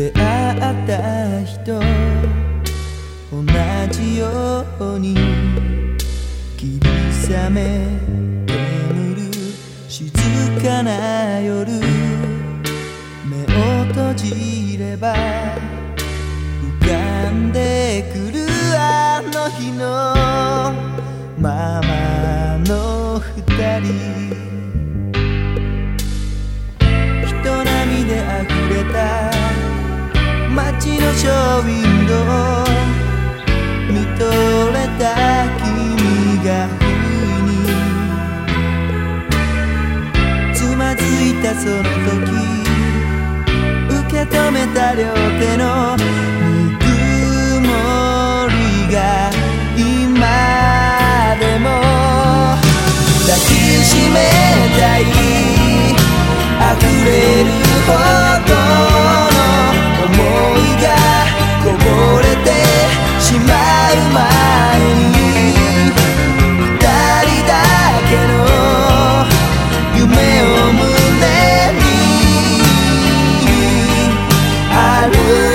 出会った人同じように霧雨眠る静かな夜目を閉じれば浮かんでくるあの日のままの二人。ウィンドウ見とれた君が不意につまずいたその時受け止めた両手の Hallelujah.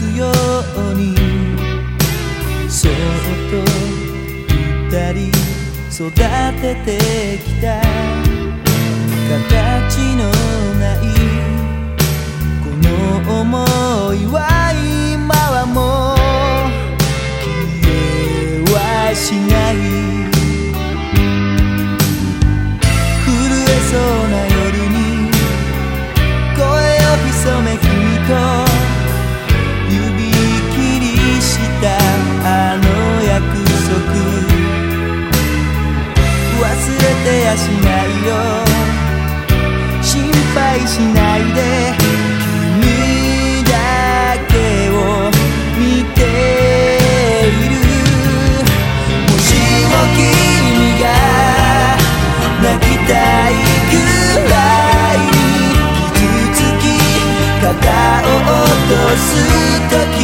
すようにそっと二人育ててきた。形のない。この想いは今はもう消えはしない。しないで君だけを見ているもしも君が泣きたいくらいに傷つき肩を落とす時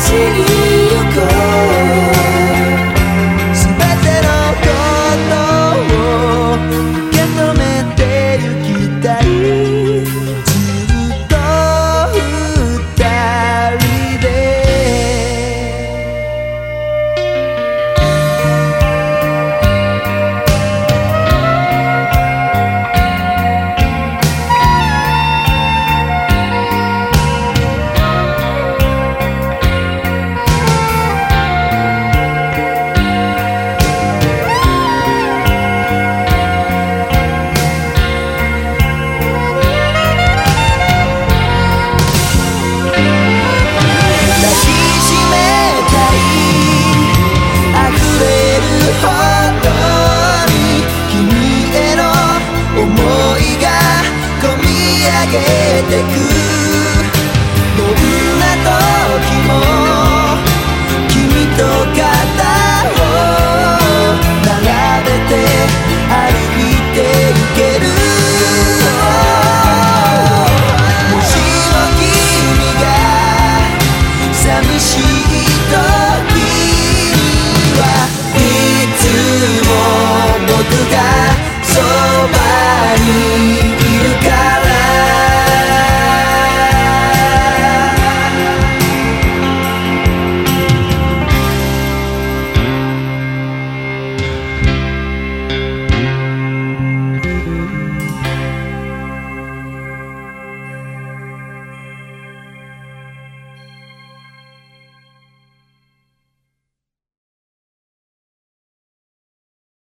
hoje. く